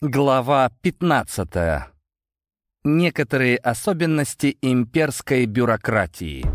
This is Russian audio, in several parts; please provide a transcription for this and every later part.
Глава 15. Некоторые особенности имперской бюрократии.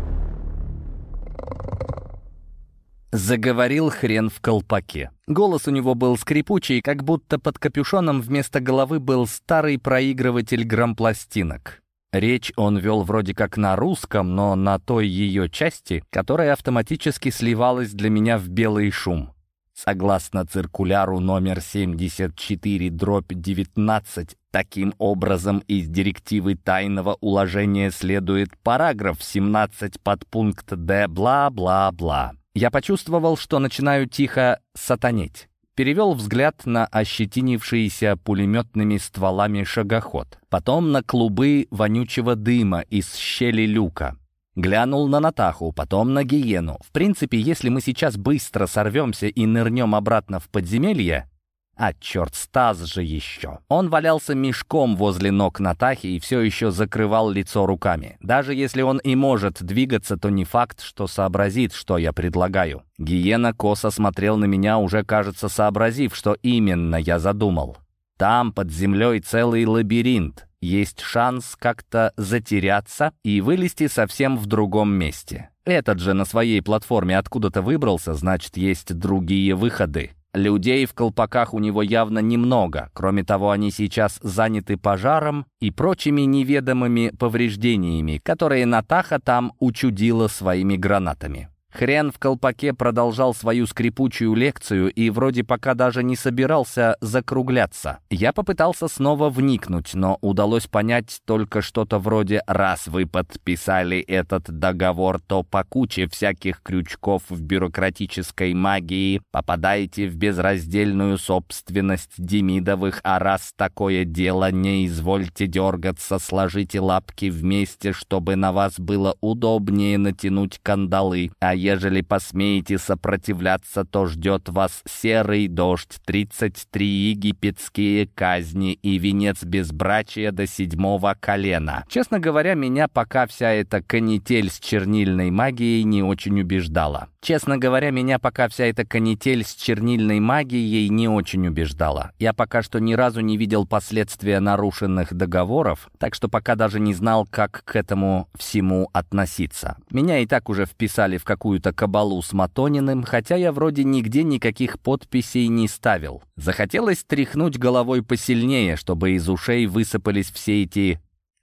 Заговорил хрен в колпаке. Голос у него был скрипучий, как будто под капюшоном вместо головы был старый проигрыватель грампластинок. Речь он вел вроде как на русском, но на той ее части, которая автоматически сливалась для меня в белый шум. Согласно циркуляру номер 74-19, таким образом из директивы тайного уложения следует параграф 17 подпункт Д бла-бла-бла. Я почувствовал, что начинаю тихо сатанеть. Перевел взгляд на ощетинившийся пулеметными стволами шагоход. Потом на клубы вонючего дыма из щели люка. Глянул на Натаху, потом на Гиену. В принципе, если мы сейчас быстро сорвемся и нырнем обратно в подземелье... А черт, Стас же еще. Он валялся мешком возле ног Натахи и все еще закрывал лицо руками. Даже если он и может двигаться, то не факт, что сообразит, что я предлагаю. Гиена косо смотрел на меня, уже, кажется, сообразив, что именно я задумал. Там под землей целый лабиринт есть шанс как-то затеряться и вылезти совсем в другом месте. Этот же на своей платформе откуда-то выбрался, значит, есть другие выходы. Людей в колпаках у него явно немного. Кроме того, они сейчас заняты пожаром и прочими неведомыми повреждениями, которые Натаха там учудила своими гранатами. Хрен в колпаке продолжал свою скрипучую лекцию и вроде пока даже не собирался закругляться. Я попытался снова вникнуть, но удалось понять только что-то вроде «раз вы подписали этот договор, то по куче всяких крючков в бюрократической магии попадаете в безраздельную собственность Демидовых, а раз такое дело, не извольте дергаться, сложите лапки вместе, чтобы на вас было удобнее натянуть кандалы, а ежели посмеете сопротивляться, то ждет вас серый дождь, 33 египетские казни и венец безбрачия до седьмого колена. Честно говоря, меня пока вся эта канитель с чернильной магией не очень убеждала. Честно говоря, меня пока вся эта канитель с чернильной магией не очень убеждала. Я пока что ни разу не видел последствия нарушенных договоров, так что пока даже не знал, как к этому всему относиться. Меня и так уже вписали в какую-то кабалу с Матониным, хотя я вроде нигде никаких подписей не ставил. Захотелось тряхнуть головой посильнее, чтобы из ушей высыпались все эти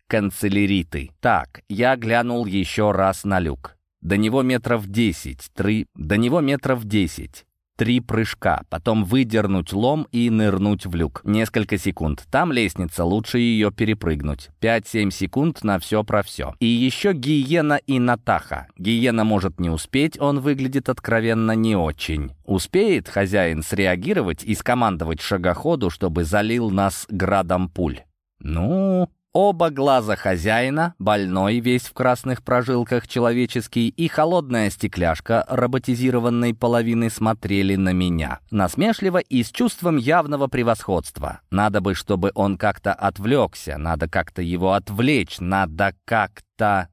канцеляриты. Так, я глянул еще раз на люк. До него метров десять, три... До него метров десять. Три прыжка, потом выдернуть лом и нырнуть в люк. Несколько секунд. Там лестница, лучше ее перепрыгнуть. Пять-семь секунд на все про все. И еще гиена и Натаха. Гиена может не успеть, он выглядит откровенно не очень. Успеет хозяин среагировать и скомандовать шагоходу, чтобы залил нас градом пуль? Ну, Оба глаза хозяина, больной весь в красных прожилках человеческий, и холодная стекляшка роботизированной половины смотрели на меня. Насмешливо и с чувством явного превосходства. Надо бы, чтобы он как-то отвлекся, надо как-то его отвлечь, надо как-то...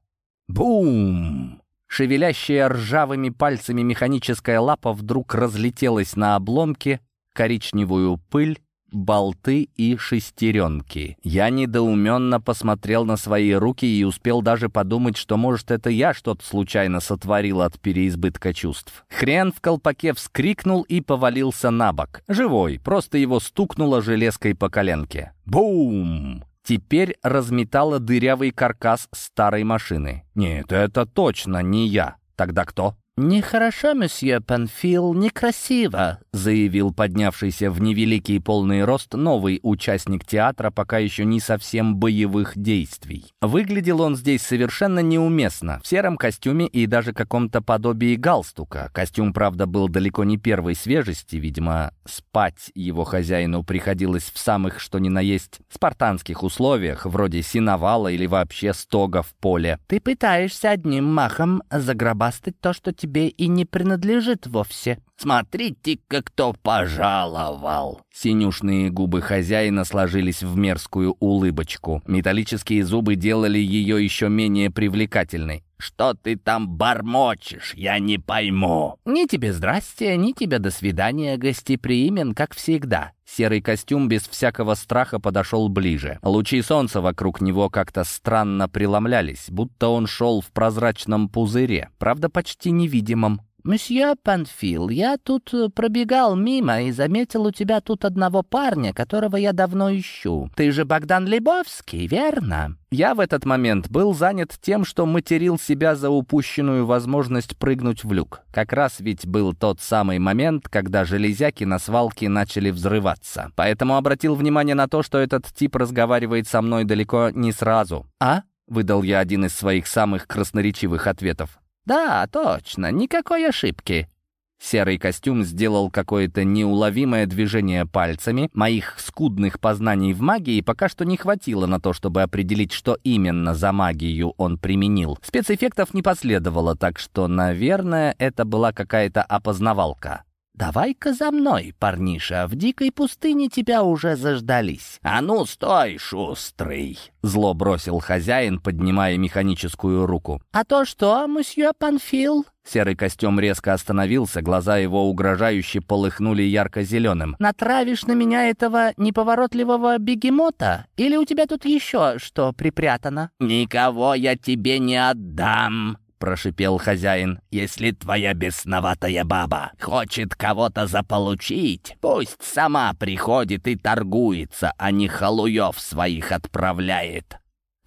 Бум! Шевелящая ржавыми пальцами механическая лапа вдруг разлетелась на обломки, коричневую пыль, болты и шестеренки. Я недоуменно посмотрел на свои руки и успел даже подумать, что, может, это я что-то случайно сотворил от переизбытка чувств. Хрен в колпаке вскрикнул и повалился на бок. Живой, просто его стукнуло железкой по коленке. Бум! Теперь разметало дырявый каркас старой машины. Нет, это точно не я. Тогда кто? «Нехорошо, месье Панфил, некрасиво», — заявил поднявшийся в невеликий полный рост новый участник театра, пока еще не совсем боевых действий. Выглядел он здесь совершенно неуместно, в сером костюме и даже каком-то подобии галстука. Костюм, правда, был далеко не первой свежести, видимо, спать его хозяину приходилось в самых, что ни на есть, спартанских условиях, вроде синовала или вообще стога в поле. «Ты пытаешься одним махом загробастать то, что тебе тебе и не принадлежит вовсе». «Смотрите-ка, кто пожаловал!» Синюшные губы хозяина сложились в мерзкую улыбочку. Металлические зубы делали ее еще менее привлекательной. Что ты там бормочешь, я не пойму». «Ни тебе здрасте, ни тебе до свидания, гостеприимен, как всегда». Серый костюм без всякого страха подошел ближе. Лучи солнца вокруг него как-то странно преломлялись, будто он шел в прозрачном пузыре, правда, почти невидимом. «Месье Панфил, я тут э, пробегал мимо и заметил у тебя тут одного парня, которого я давно ищу. Ты же Богдан Лебовский, верно?» Я в этот момент был занят тем, что материл себя за упущенную возможность прыгнуть в люк. Как раз ведь был тот самый момент, когда железяки на свалке начали взрываться. Поэтому обратил внимание на то, что этот тип разговаривает со мной далеко не сразу. «А?» — выдал я один из своих самых красноречивых ответов. «Да, точно, никакой ошибки». Серый костюм сделал какое-то неуловимое движение пальцами. Моих скудных познаний в магии пока что не хватило на то, чтобы определить, что именно за магию он применил. Спецэффектов не последовало, так что, наверное, это была какая-то опознавалка. «Давай-ка за мной, парниша, в дикой пустыне тебя уже заждались». «А ну, стой, шустрый!» — зло бросил хозяин, поднимая механическую руку. «А то что, мсье Панфил?» Серый костюм резко остановился, глаза его угрожающе полыхнули ярко-зеленым. «Натравишь на меня этого неповоротливого бегемота? Или у тебя тут еще что припрятано?» «Никого я тебе не отдам!» — прошипел хозяин. «Если твоя бесноватая баба хочет кого-то заполучить, пусть сама приходит и торгуется, а не халуев своих отправляет».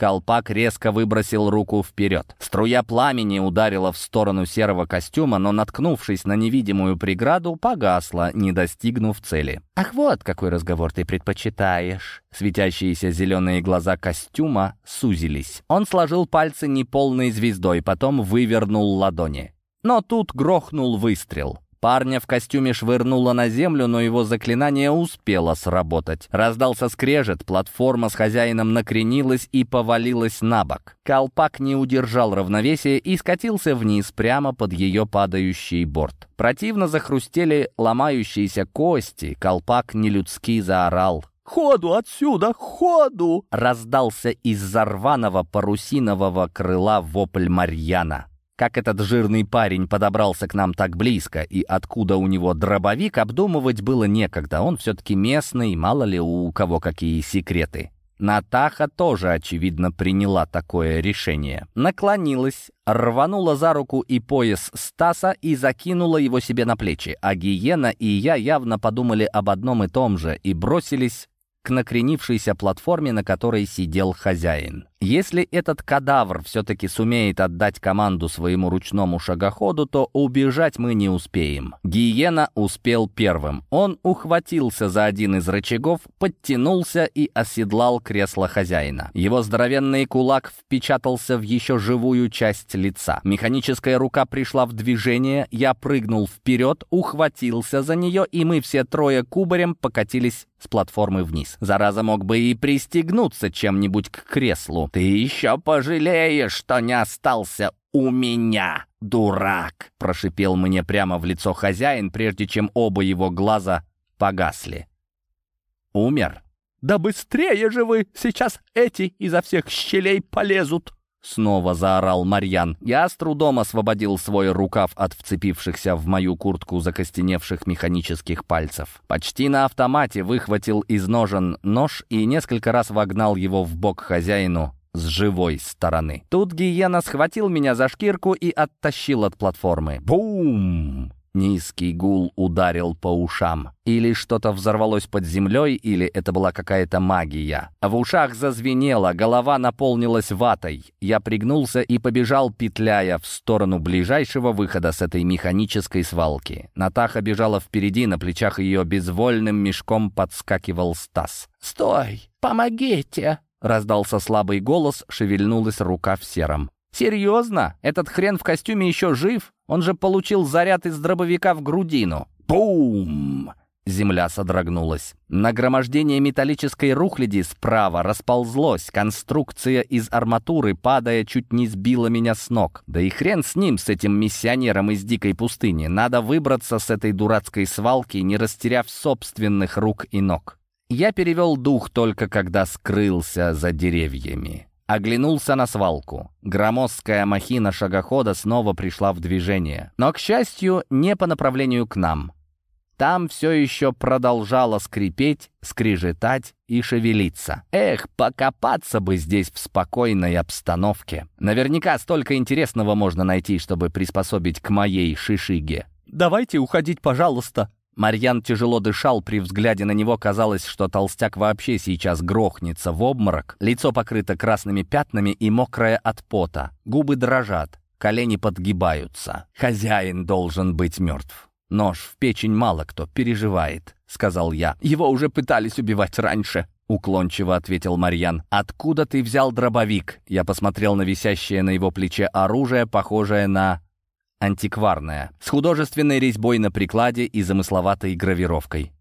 Колпак резко выбросил руку вперед. Струя пламени ударила в сторону серого костюма, но, наткнувшись на невидимую преграду, погасла, не достигнув цели. «Ах, вот какой разговор ты предпочитаешь!» Светящиеся зеленые глаза костюма сузились. Он сложил пальцы неполной звездой, потом вывернул ладони. Но тут грохнул выстрел. Парня в костюме швырнуло на землю, но его заклинание успело сработать. Раздался скрежет, платформа с хозяином накренилась и повалилась на бок. Колпак не удержал равновесия и скатился вниз прямо под ее падающий борт. Противно захрустели ломающиеся кости, колпак нелюдски заорал. «Ходу отсюда! Ходу!» Раздался из-за рваного парусинового крыла вопль Марьяна. Как этот жирный парень подобрался к нам так близко и откуда у него дробовик, обдумывать было некогда. Он все-таки местный, мало ли у кого какие секреты. Натаха тоже, очевидно, приняла такое решение. Наклонилась, рванула за руку и пояс Стаса и закинула его себе на плечи, а Гиена и я явно подумали об одном и том же и бросились к накренившейся платформе, на которой сидел хозяин. Если этот кадавр все-таки сумеет отдать команду своему ручному шагоходу, то убежать мы не успеем. Гиена успел первым. Он ухватился за один из рычагов, подтянулся и оседлал кресло хозяина. Его здоровенный кулак впечатался в еще живую часть лица. Механическая рука пришла в движение, я прыгнул вперед, ухватился за нее, и мы все трое кубарем покатились с платформы вниз. Зараза мог бы и пристегнуться чем-нибудь к креслу. «Ты еще пожалеешь, что не остался у меня, дурак!» Прошипел мне прямо в лицо хозяин, прежде чем оба его глаза погасли. «Умер?» «Да быстрее же вы! Сейчас эти изо всех щелей полезут!» Снова заорал Марьян. Я с трудом освободил свой рукав от вцепившихся в мою куртку закостеневших механических пальцев. Почти на автомате выхватил из ножен нож и несколько раз вогнал его в бок хозяину с живой стороны. Тут гиена схватил меня за шкирку и оттащил от платформы. Бум! Низкий гул ударил по ушам. Или что-то взорвалось под землей, или это была какая-то магия. В ушах зазвенело, голова наполнилась ватой. Я пригнулся и побежал, петляя в сторону ближайшего выхода с этой механической свалки. Натаха бежала впереди, на плечах ее безвольным мешком подскакивал Стас. «Стой! Помогите!» Раздался слабый голос, шевельнулась рука в сером. «Серьезно? Этот хрен в костюме еще жив? Он же получил заряд из дробовика в грудину». «Бум!» Земля содрогнулась. Нагромождение металлической рухляди справа расползлось. Конструкция из арматуры, падая, чуть не сбила меня с ног. Да и хрен с ним, с этим миссионером из дикой пустыни. Надо выбраться с этой дурацкой свалки, не растеряв собственных рук и ног. Я перевел дух только когда скрылся за деревьями. Оглянулся на свалку. Громоздкая махина шагохода снова пришла в движение. Но, к счастью, не по направлению к нам. Там все еще продолжало скрипеть, скрежетать и шевелиться. Эх, покопаться бы здесь в спокойной обстановке. Наверняка столько интересного можно найти, чтобы приспособить к моей шишиге. «Давайте уходить, пожалуйста», Марьян тяжело дышал, при взгляде на него казалось, что толстяк вообще сейчас грохнется в обморок, лицо покрыто красными пятнами и мокрое от пота, губы дрожат, колени подгибаются. Хозяин должен быть мертв. Нож в печень мало кто переживает, сказал я. Его уже пытались убивать раньше. Уклончиво ответил Марьян. «Откуда ты взял дробовик?» Я посмотрел на висящее на его плече оружие, похожее на антикварная, с художественной резьбой на прикладе и замысловатой гравировкой.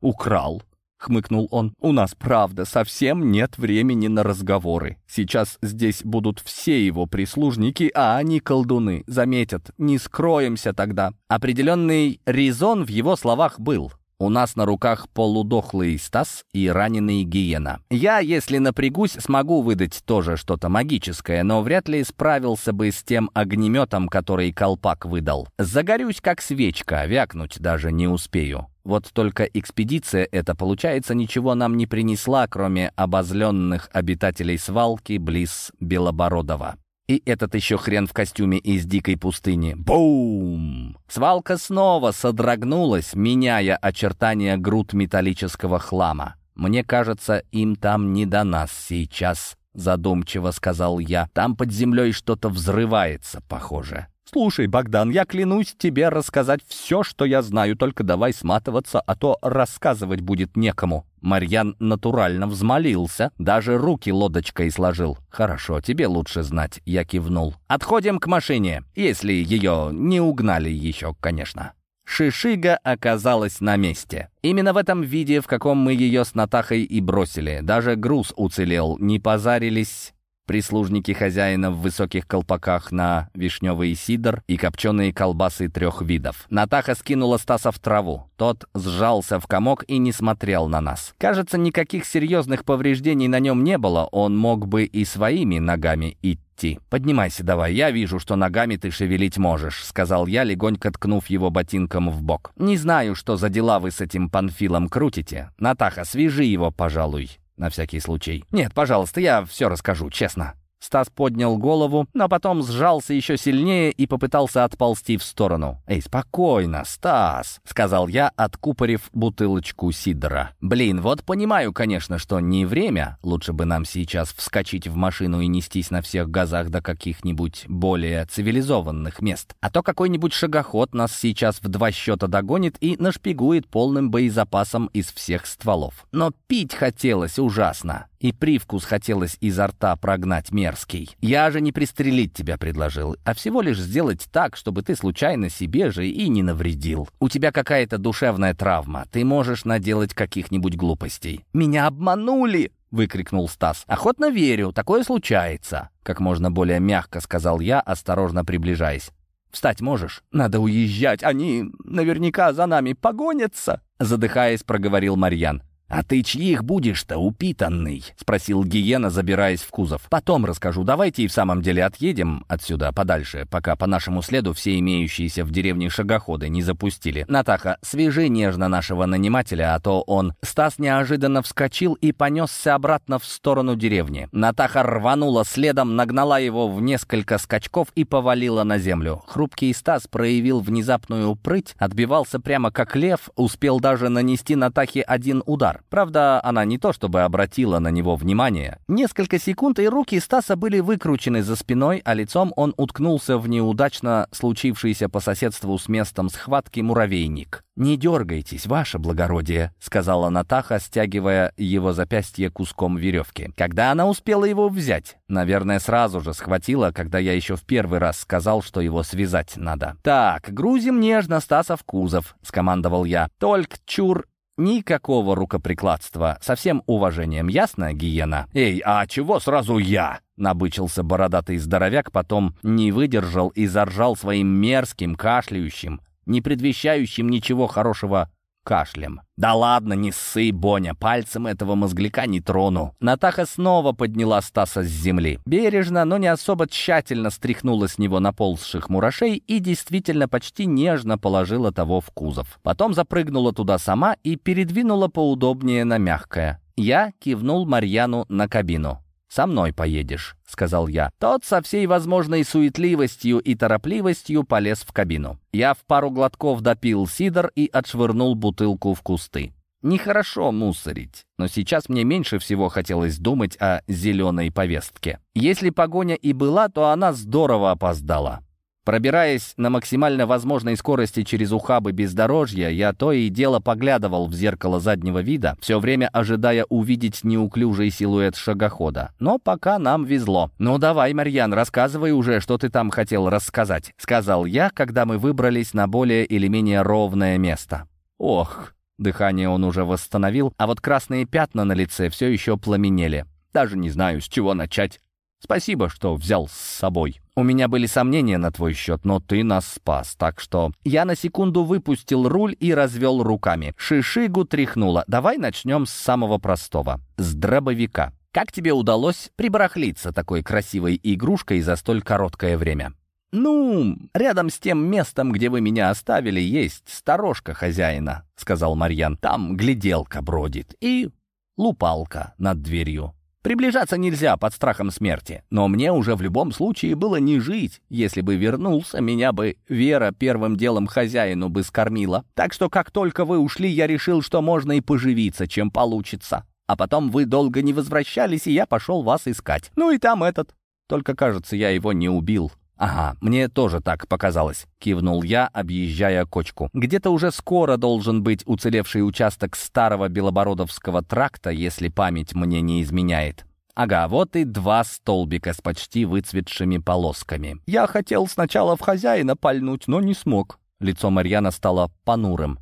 «Украл», — хмыкнул он. «У нас, правда, совсем нет времени на разговоры. Сейчас здесь будут все его прислужники, а они колдуны. Заметят, не скроемся тогда». Определенный резон в его словах был. У нас на руках полудохлый Стас и раненый Гиена. Я, если напрягусь, смогу выдать тоже что-то магическое, но вряд ли справился бы с тем огнеметом, который колпак выдал. Загорюсь, как свечка, вякнуть даже не успею. Вот только экспедиция эта, получается, ничего нам не принесла, кроме обозленных обитателей свалки близ Белобородова. И этот еще хрен в костюме из дикой пустыни. Бум! Свалка снова содрогнулась, меняя очертания груд металлического хлама. «Мне кажется, им там не до нас сейчас», — задумчиво сказал я. «Там под землей что-то взрывается, похоже». «Слушай, Богдан, я клянусь тебе рассказать все, что я знаю, только давай сматываться, а то рассказывать будет некому». Марьян натурально взмолился, даже руки лодочкой сложил. «Хорошо, тебе лучше знать», — я кивнул. «Отходим к машине, если ее не угнали еще, конечно». Шишига оказалась на месте. Именно в этом виде, в каком мы ее с Натахой и бросили. Даже груз уцелел, не позарились прислужники хозяина в высоких колпаках на вишневый сидр и копченые колбасы трех видов. Натаха скинула Стаса в траву. Тот сжался в комок и не смотрел на нас. Кажется, никаких серьезных повреждений на нем не было, он мог бы и своими ногами идти. «Поднимайся давай, я вижу, что ногами ты шевелить можешь», — сказал я, легонько ткнув его ботинком в бок. «Не знаю, что за дела вы с этим панфилом крутите. Натаха, свяжи его, пожалуй» на всякий случай. «Нет, пожалуйста, я все расскажу, честно». Стас поднял голову, но потом сжался еще сильнее и попытался отползти в сторону. «Эй, спокойно, Стас», — сказал я, откупорив бутылочку сидра. «Блин, вот понимаю, конечно, что не время. Лучше бы нам сейчас вскочить в машину и нестись на всех газах до каких-нибудь более цивилизованных мест. А то какой-нибудь шагоход нас сейчас в два счета догонит и нашпигует полным боезапасом из всех стволов. Но пить хотелось ужасно и привкус хотелось изо рта прогнать мерзкий. Я же не пристрелить тебя предложил, а всего лишь сделать так, чтобы ты случайно себе же и не навредил. У тебя какая-то душевная травма, ты можешь наделать каких-нибудь глупостей. «Меня обманули!» — выкрикнул Стас. «Охотно верю, такое случается», — как можно более мягко сказал я, осторожно приближаясь. «Встать можешь? Надо уезжать, они наверняка за нами погонятся!» Задыхаясь, проговорил Марьян. «А ты чьих будешь-то, упитанный?» — спросил Гиена, забираясь в кузов. «Потом расскажу. Давайте и в самом деле отъедем отсюда подальше, пока по нашему следу все имеющиеся в деревне шагоходы не запустили. Натаха, свяжи нежно нашего нанимателя, а то он...» Стас неожиданно вскочил и понесся обратно в сторону деревни. Натаха рванула следом, нагнала его в несколько скачков и повалила на землю. Хрупкий Стас проявил внезапную прыть, отбивался прямо как лев, успел даже нанести Натахе один удар. Правда, она не то чтобы обратила на него внимание. Несколько секунд, и руки Стаса были выкручены за спиной, а лицом он уткнулся в неудачно случившийся по соседству с местом схватки муравейник. «Не дергайтесь, ваше благородие», — сказала Натаха, стягивая его запястье куском веревки. Когда она успела его взять? Наверное, сразу же схватила, когда я еще в первый раз сказал, что его связать надо. «Так, грузим нежно Стаса в кузов», — скомандовал я. «Только чур Никакого рукоприкладства, со всем уважением, ясно, гиена? «Эй, а чего сразу я?» Набычился бородатый здоровяк, потом не выдержал и заржал своим мерзким, кашляющим, не предвещающим ничего хорошего кашлем. «Да ладно, не ссы, Боня, пальцем этого мозгляка не трону». Натаха снова подняла Стаса с земли. Бережно, но не особо тщательно стряхнула с него наползших мурашей и действительно почти нежно положила того в кузов. Потом запрыгнула туда сама и передвинула поудобнее на мягкое. Я кивнул Марьяну на кабину. «Со мной поедешь», — сказал я. Тот со всей возможной суетливостью и торопливостью полез в кабину. Я в пару глотков допил сидр и отшвырнул бутылку в кусты. Нехорошо мусорить, но сейчас мне меньше всего хотелось думать о зеленой повестке. Если погоня и была, то она здорово опоздала. Пробираясь на максимально возможной скорости через ухабы бездорожья, я то и дело поглядывал в зеркало заднего вида, все время ожидая увидеть неуклюжий силуэт шагохода. Но пока нам везло. «Ну давай, Марьян, рассказывай уже, что ты там хотел рассказать», — сказал я, когда мы выбрались на более или менее ровное место. «Ох!» Дыхание он уже восстановил, а вот красные пятна на лице все еще пламенели. Даже не знаю, с чего начать. Спасибо, что взял с собой. У меня были сомнения на твой счет, но ты нас спас, так что... Я на секунду выпустил руль и развел руками. Шишигу тряхнула. Давай начнем с самого простого. С дробовика. Как тебе удалось прибарахлиться такой красивой игрушкой за столь короткое время? «Ну, рядом с тем местом, где вы меня оставили, есть сторожка хозяина», — сказал Марьян. «Там гляделка бродит и лупалка над дверью. Приближаться нельзя под страхом смерти, но мне уже в любом случае было не жить. Если бы вернулся, меня бы Вера первым делом хозяину бы скормила. Так что как только вы ушли, я решил, что можно и поживиться, чем получится. А потом вы долго не возвращались, и я пошел вас искать. Ну и там этот. Только, кажется, я его не убил. «Ага, мне тоже так показалось», — кивнул я, объезжая кочку. «Где-то уже скоро должен быть уцелевший участок старого Белобородовского тракта, если память мне не изменяет». Ага, вот и два столбика с почти выцветшими полосками. Я хотел сначала в хозяина пальнуть, но не смог. Лицо Марьяна стало понурым.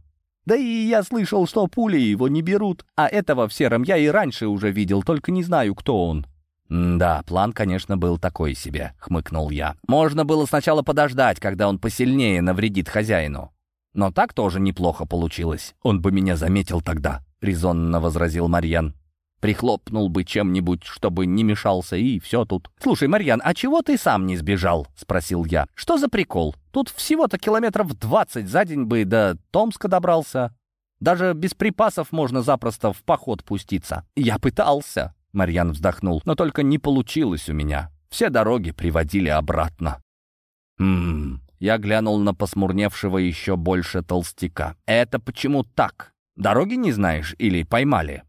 Да и я слышал, что пули его не берут. А этого в сером я и раньше уже видел, только не знаю, кто он. «Да, план, конечно, был такой себе», — хмыкнул я. «Можно было сначала подождать, когда он посильнее навредит хозяину. Но так тоже неплохо получилось. Он бы меня заметил тогда», — резонно возразил Марьян. «Прихлопнул бы чем-нибудь, чтобы не мешался, и все тут». «Слушай, Марьян, а чего ты сам не сбежал?» — спросил я. «Что за прикол? Тут всего-то километров двадцать за день бы до Томска добрался. Даже без припасов можно запросто в поход пуститься. Я пытался, Марьян вздохнул. «Но только не получилось у меня. Все дороги приводили обратно». «Ммм...» Я глянул на посмурневшего еще больше толстяка. «Это почему так? Дороги не знаешь или поймали?»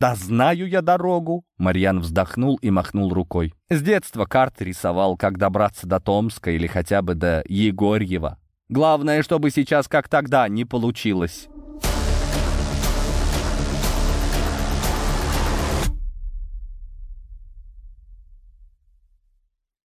«Да знаю я дорогу!» Марьян вздохнул и махнул рукой. «С детства карты рисовал, как добраться до Томска или хотя бы до Егорьева. Главное, чтобы сейчас, как тогда, не получилось».